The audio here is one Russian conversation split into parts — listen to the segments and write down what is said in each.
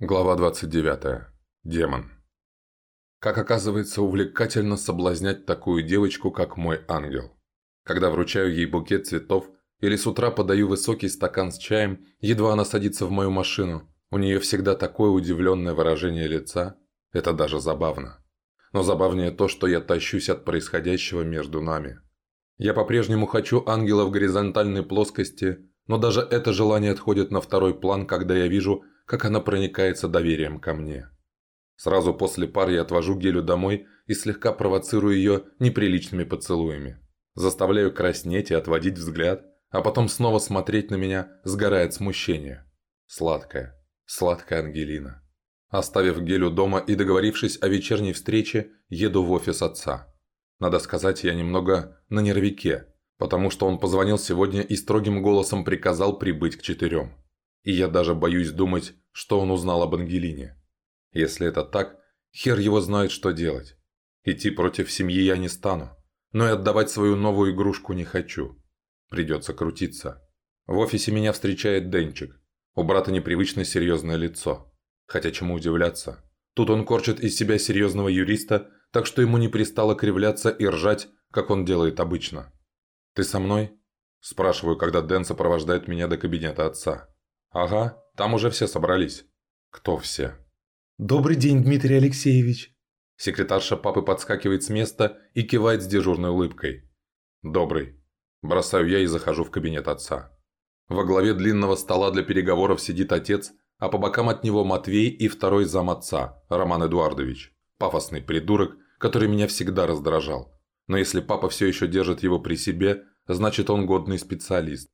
Глава 29. Демон. Как оказывается, увлекательно соблазнять такую девочку, как мой ангел. Когда вручаю ей букет цветов или с утра подаю высокий стакан с чаем, едва она садится в мою машину, у нее всегда такое удивленное выражение лица. Это даже забавно. Но забавнее то, что я тащусь от происходящего между нами. Я по-прежнему хочу ангела в горизонтальной плоскости, но даже это желание отходит на второй план, когда я вижу – как она проникается доверием ко мне. Сразу после пар я отвожу Гелю домой и слегка провоцирую ее неприличными поцелуями. Заставляю краснеть и отводить взгляд, а потом снова смотреть на меня сгорает смущение. Сладкая, сладкая Ангелина. Оставив Гелю дома и договорившись о вечерней встрече, еду в офис отца. Надо сказать, я немного на нервике, потому что он позвонил сегодня и строгим голосом приказал прибыть к четырем. И я даже боюсь думать, что он узнал об Ангелине. Если это так, хер его знает, что делать. Идти против семьи я не стану, но и отдавать свою новую игрушку не хочу. Придется крутиться. В офисе меня встречает Денчик. У брата непривычно серьезное лицо. Хотя чему удивляться. Тут он корчит из себя серьезного юриста, так что ему не пристало кривляться и ржать, как он делает обычно. «Ты со мной?» – спрашиваю, когда Дэн сопровождает меня до кабинета отца. «Ага, там уже все собрались». «Кто все?» «Добрый день, Дмитрий Алексеевич!» Секретарша папы подскакивает с места и кивает с дежурной улыбкой. «Добрый». Бросаю я и захожу в кабинет отца. Во главе длинного стола для переговоров сидит отец, а по бокам от него Матвей и второй зам отца, Роман Эдуардович. Пафосный придурок, который меня всегда раздражал. Но если папа все еще держит его при себе, значит он годный специалист.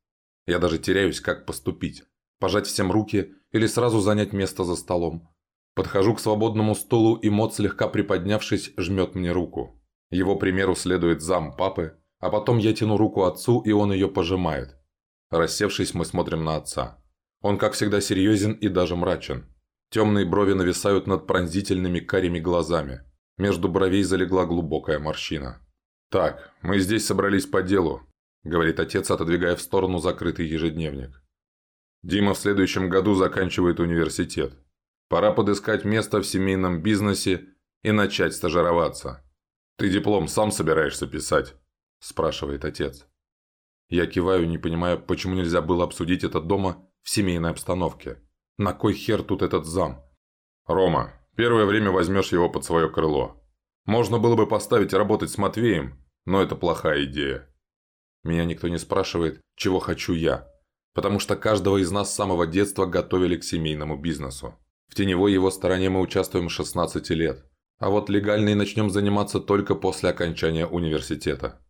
Я даже теряюсь, как поступить пожать всем руки или сразу занять место за столом. Подхожу к свободному стулу, и Мот, слегка приподнявшись, жмет мне руку. Его примеру следует зам папы, а потом я тяну руку отцу, и он ее пожимает. Рассевшись, мы смотрим на отца. Он, как всегда, серьезен и даже мрачен. Темные брови нависают над пронзительными карими глазами. Между бровей залегла глубокая морщина. «Так, мы здесь собрались по делу», – говорит отец, отодвигая в сторону закрытый ежедневник. Дима в следующем году заканчивает университет. Пора подыскать место в семейном бизнесе и начать стажироваться. «Ты диплом сам собираешься писать?» – спрашивает отец. Я киваю, не понимая, почему нельзя было обсудить это дома в семейной обстановке. На кой хер тут этот зам? «Рома, первое время возьмешь его под свое крыло. Можно было бы поставить работать с Матвеем, но это плохая идея. Меня никто не спрашивает, чего хочу я потому что каждого из нас с самого детства готовили к семейному бизнесу. В теневой его стороне мы участвуем с 16 лет, а вот легальной начнем заниматься только после окончания университета.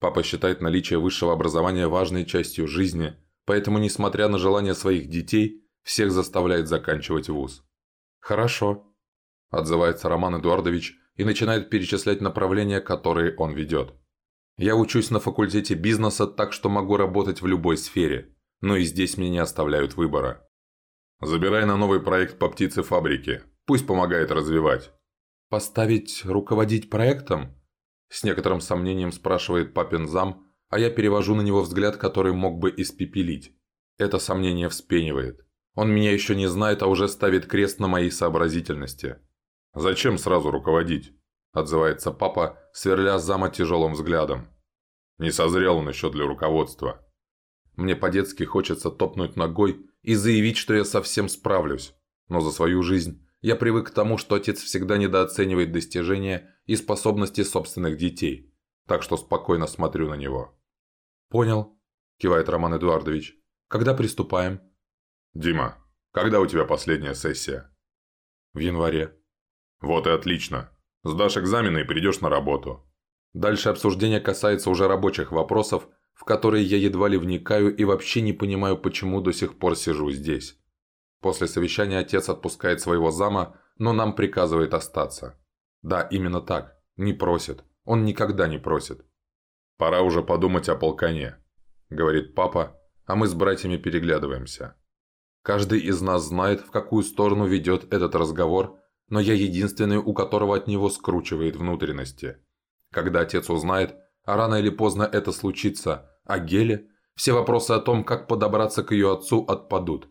Папа считает наличие высшего образования важной частью жизни, поэтому, несмотря на желание своих детей, всех заставляет заканчивать вуз. «Хорошо», – отзывается Роман Эдуардович и начинает перечислять направления, которые он ведет. «Я учусь на факультете бизнеса, так что могу работать в любой сфере но и здесь мне не оставляют выбора. Забирай на новый проект по птицефабрике, пусть помогает развивать. Поставить руководить проектом? С некоторым сомнением спрашивает папин зам, а я перевожу на него взгляд, который мог бы испепелить. Это сомнение вспенивает. Он меня еще не знает, а уже ставит крест на моей сообразительности. «Зачем сразу руководить?» – отзывается папа, сверля зама тяжелым взглядом. «Не созрел он еще для руководства. Мне по-детски хочется топнуть ногой и заявить, что я совсем справлюсь. Но за свою жизнь я привык к тому, что отец всегда недооценивает достижения и способности собственных детей, так что спокойно смотрю на него. «Понял», – кивает Роман Эдуардович. «Когда приступаем?» «Дима, когда у тебя последняя сессия?» «В январе». «Вот и отлично. Сдашь экзамены и придешь на работу». Дальше обсуждение касается уже рабочих вопросов – в которые я едва ли вникаю и вообще не понимаю, почему до сих пор сижу здесь. После совещания отец отпускает своего зама, но нам приказывает остаться. Да, именно так. Не просит. Он никогда не просит. «Пора уже подумать о полкане», – говорит папа, а мы с братьями переглядываемся. Каждый из нас знает, в какую сторону ведет этот разговор, но я единственный, у которого от него скручивает внутренности. Когда отец узнает, а рано или поздно это случится, а Геле, все вопросы о том, как подобраться к ее отцу, отпадут.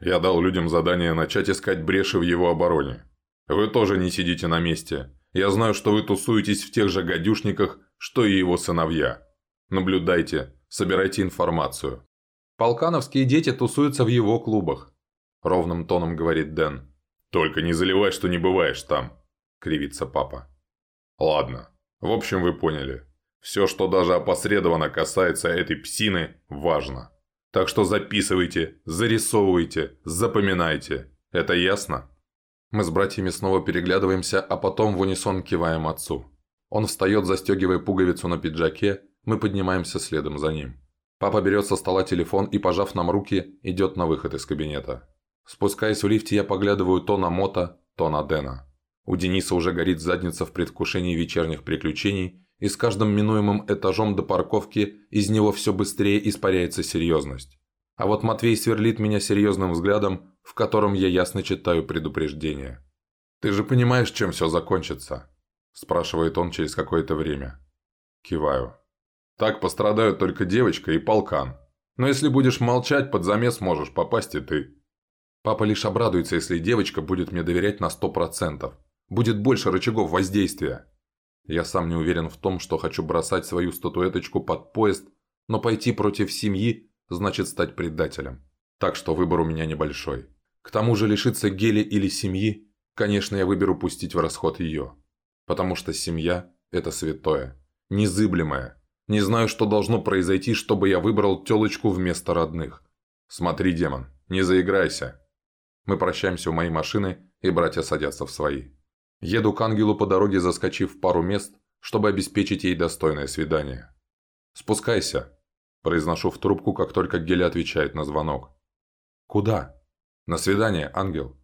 Я дал людям задание начать искать бреши в его обороне. Вы тоже не сидите на месте. Я знаю, что вы тусуетесь в тех же гадюшниках, что и его сыновья. Наблюдайте, собирайте информацию. Полкановские дети тусуются в его клубах», – ровным тоном говорит Дэн. «Только не заливай, что не бываешь там», – кривится папа. «Ладно. В общем, вы поняли. Все, что даже опосредованно касается этой псины, важно. Так что записывайте, зарисовывайте, запоминайте. Это ясно?» Мы с братьями снова переглядываемся, а потом в унисон киваем отцу. Он встает, застегивая пуговицу на пиджаке, мы поднимаемся следом за ним. Папа берет со стола телефон и, пожав нам руки, идет на выход из кабинета. Спускаясь в лифте, я поглядываю то на Мота, то на Дэна. У Дениса уже горит задница в предвкушении вечерних приключений, и с каждым минуемым этажом до парковки из него все быстрее испаряется серьезность. А вот Матвей сверлит меня серьезным взглядом, в котором я ясно читаю предупреждение. «Ты же понимаешь, чем все закончится?» – спрашивает он через какое-то время. Киваю. Так пострадают только девочка и полкан. Но если будешь молчать, под замес можешь попасть и ты. Папа лишь обрадуется, если девочка будет мне доверять на сто процентов. Будет больше рычагов воздействия. Я сам не уверен в том, что хочу бросать свою статуэточку под поезд, но пойти против семьи значит стать предателем. Так что выбор у меня небольшой. К тому же лишиться Гели или семьи, конечно, я выберу пустить в расход ее. Потому что семья – это святое, незыблемое, не знаю, что должно произойти, чтобы я выбрал телочку вместо родных. Смотри, демон, не заиграйся. Мы прощаемся у моей машины, и братья садятся в свои. Еду к ангелу по дороге, заскочив в пару мест, чтобы обеспечить ей достойное свидание. «Спускайся», – произношу в трубку, как только Геля отвечает на звонок. «Куда?» «На свидание, ангел».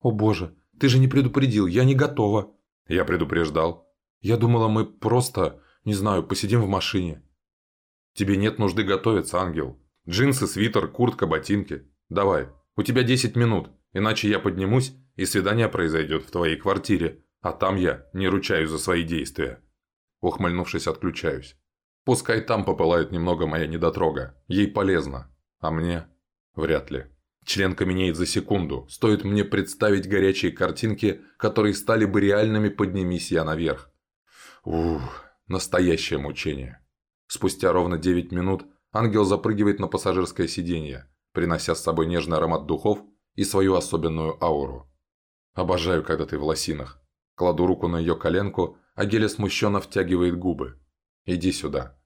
«О боже, ты же не предупредил, я не готова». «Я предупреждал». «Я думала, мы просто...» Не знаю, посидим в машине. Тебе нет нужды готовиться, ангел. Джинсы, свитер, куртка, ботинки. Давай, у тебя 10 минут, иначе я поднимусь, и свидание произойдет в твоей квартире, а там я не ручаюсь за свои действия. Ухмыльнувшись, отключаюсь. Пускай там попылает немного моя недотрога. Ей полезно. А мне? Вряд ли. Член каменеет за секунду. Стоит мне представить горячие картинки, которые стали бы реальными, поднимись я наверх. Ух, Настоящее мучение. Спустя ровно 9 минут ангел запрыгивает на пассажирское сиденье, принося с собой нежный аромат духов и свою особенную ауру. Обожаю, когда ты в лосинах. Кладу руку на ее коленку, а Геля смущенно втягивает губы. Иди сюда.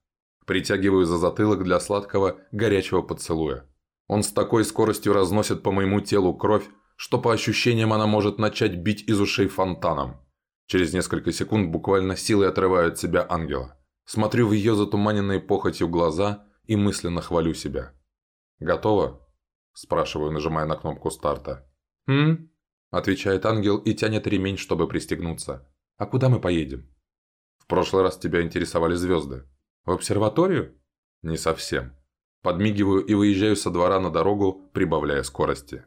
Притягиваю за затылок для сладкого, горячего поцелуя. Он с такой скоростью разносит по моему телу кровь, что по ощущениям она может начать бить из ушей фонтаном. Через несколько секунд буквально силой отрываю от себя ангела. Смотрю в ее затуманенные похотью глаза и мысленно хвалю себя. «Готово?» – спрашиваю, нажимая на кнопку старта. «М?» – отвечает ангел и тянет ремень, чтобы пристегнуться. «А куда мы поедем?» «В прошлый раз тебя интересовали звезды». «В обсерваторию?» «Не совсем». Подмигиваю и выезжаю со двора на дорогу, прибавляя скорости.